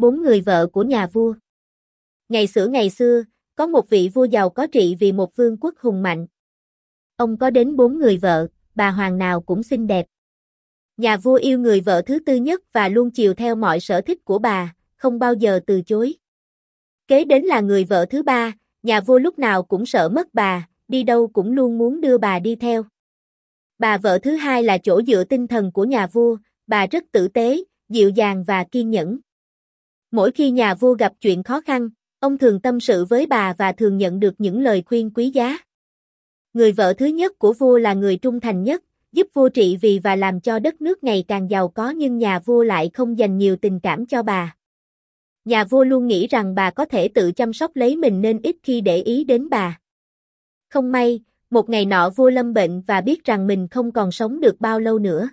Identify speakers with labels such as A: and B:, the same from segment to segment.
A: Bốn người vợ của nhà vua Ngày xưa ngày xưa, có một vị vua giàu có trị vì một vương quốc hùng mạnh. Ông có đến bốn người vợ, bà hoàng nào cũng xinh đẹp. Nhà vua yêu người vợ thứ tư nhất và luôn chiều theo mọi sở thích của bà, không bao giờ từ chối. Kế đến là người vợ thứ ba, nhà vua lúc nào cũng sợ mất bà, đi đâu cũng luôn muốn đưa bà đi theo. Bà vợ thứ hai là chỗ dựa tinh thần của nhà vua, bà rất tử tế, dịu dàng và kiên nhẫn. Mỗi khi nhà vua gặp chuyện khó khăn, ông thường tâm sự với bà và thường nhận được những lời khuyên quý giá. Người vợ thứ nhất của vua là người trung thành nhất, giúp vua trị vì và làm cho đất nước ngày càng giàu có nhưng nhà vua lại không dành nhiều tình cảm cho bà. Nhà vua luôn nghĩ rằng bà có thể tự chăm sóc lấy mình nên ít khi để ý đến bà. Không may, một ngày nọ vua lâm bệnh và biết rằng mình không còn sống được bao lâu nữa.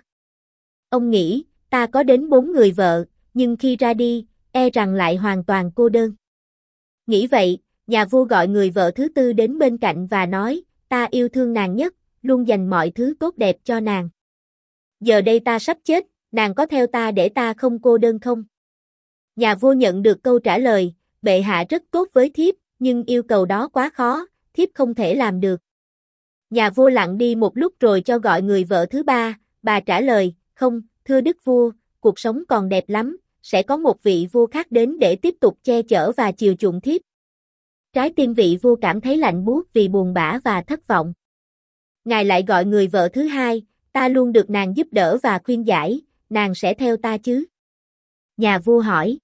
A: Ông nghĩ, ta có đến bốn người vợ, nhưng khi ra đi, e rằng lại hoàn toàn cô đơn. Nghĩ vậy, nhà vua gọi người vợ thứ tư đến bên cạnh và nói, ta yêu thương nàng nhất, luôn dành mọi thứ tốt đẹp cho nàng. Giờ đây ta sắp chết, nàng có theo ta để ta không cô đơn không? Nhà vua nhận được câu trả lời, bệ hạ rất tốt với thiếp, nhưng yêu cầu đó quá khó, thiếp không thể làm được. Nhà vua lặng đi một lúc rồi cho gọi người vợ thứ ba, bà trả lời, không, thưa đức vua, cuộc sống còn đẹp lắm, sẽ có một vị vua khác đến để tiếp tục che chở và chiều chuộng thiếp. Trái tim vị vua cảm thấy lạnh buốt vì buồn bã và thất vọng. Ngài lại gọi người vợ thứ hai, ta luôn được nàng giúp đỡ và khuyên giải, nàng sẽ theo ta chứ? Nhà vua hỏi.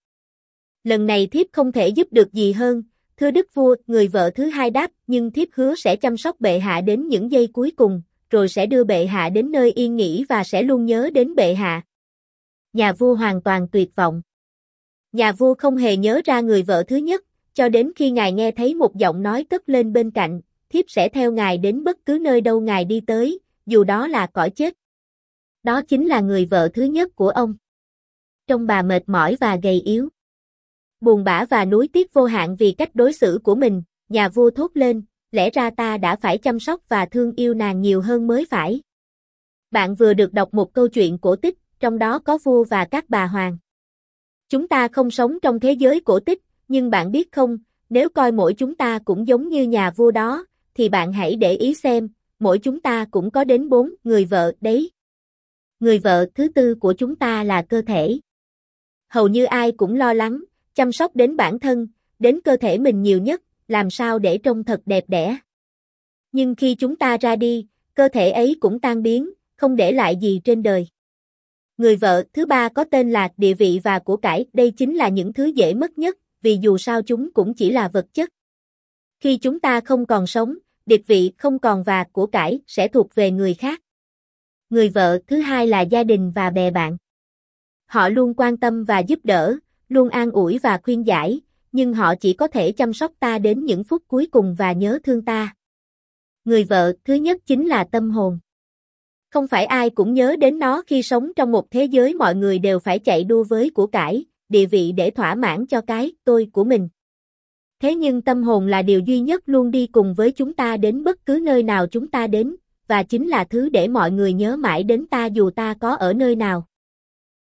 A: Lần này thiếp không thể giúp được gì hơn, thưa đức vua, người vợ thứ hai đáp, nhưng thiếp hứa sẽ chăm sóc bệ hạ đến những giây cuối cùng, rồi sẽ đưa bệ hạ đến nơi yên nghỉ và sẽ luôn nhớ đến bệ hạ. Nhà vua hoàn toàn tuyệt vọng. Nhà vua không hề nhớ ra người vợ thứ nhất, cho đến khi ngài nghe thấy một giọng nói cất lên bên cạnh, thiếp sẽ theo ngài đến bất cứ nơi đâu ngài đi tới, dù đó là cõi chết. Đó chính là người vợ thứ nhất của ông. Trong bà mệt mỏi và gầy yếu. Buồn bã và nuối tiếc vô hạn vì cách đối xử của mình, nhà vua thốt lên, lẽ ra ta đã phải chăm sóc và thương yêu nàng nhiều hơn mới phải. Bạn vừa được đọc một câu chuyện cổ tích, trong đó có vua và các bà hoàng. Chúng ta không sống trong thế giới cổ tích, nhưng bạn biết không, nếu coi mỗi chúng ta cũng giống như nhà vua đó, thì bạn hãy để ý xem, mỗi chúng ta cũng có đến bốn người vợ đấy. Người vợ thứ tư của chúng ta là cơ thể. Hầu như ai cũng lo lắng, chăm sóc đến bản thân, đến cơ thể mình nhiều nhất, làm sao để trông thật đẹp đẽ. Nhưng khi chúng ta ra đi, cơ thể ấy cũng tan biến, không để lại gì trên đời. Người vợ thứ ba có tên là địa vị và của cải, đây chính là những thứ dễ mất nhất, vì dù sao chúng cũng chỉ là vật chất. Khi chúng ta không còn sống, địa vị không còn và của cải sẽ thuộc về người khác. Người vợ thứ hai là gia đình và bè bạn. Họ luôn quan tâm và giúp đỡ, luôn an ủi và khuyên giải, nhưng họ chỉ có thể chăm sóc ta đến những phút cuối cùng và nhớ thương ta. Người vợ thứ nhất chính là tâm hồn. Không phải ai cũng nhớ đến nó khi sống trong một thế giới mọi người đều phải chạy đua với của cải, địa vị để thỏa mãn cho cái tôi của mình. Thế nhưng tâm hồn là điều duy nhất luôn đi cùng với chúng ta đến bất cứ nơi nào chúng ta đến, và chính là thứ để mọi người nhớ mãi đến ta dù ta có ở nơi nào.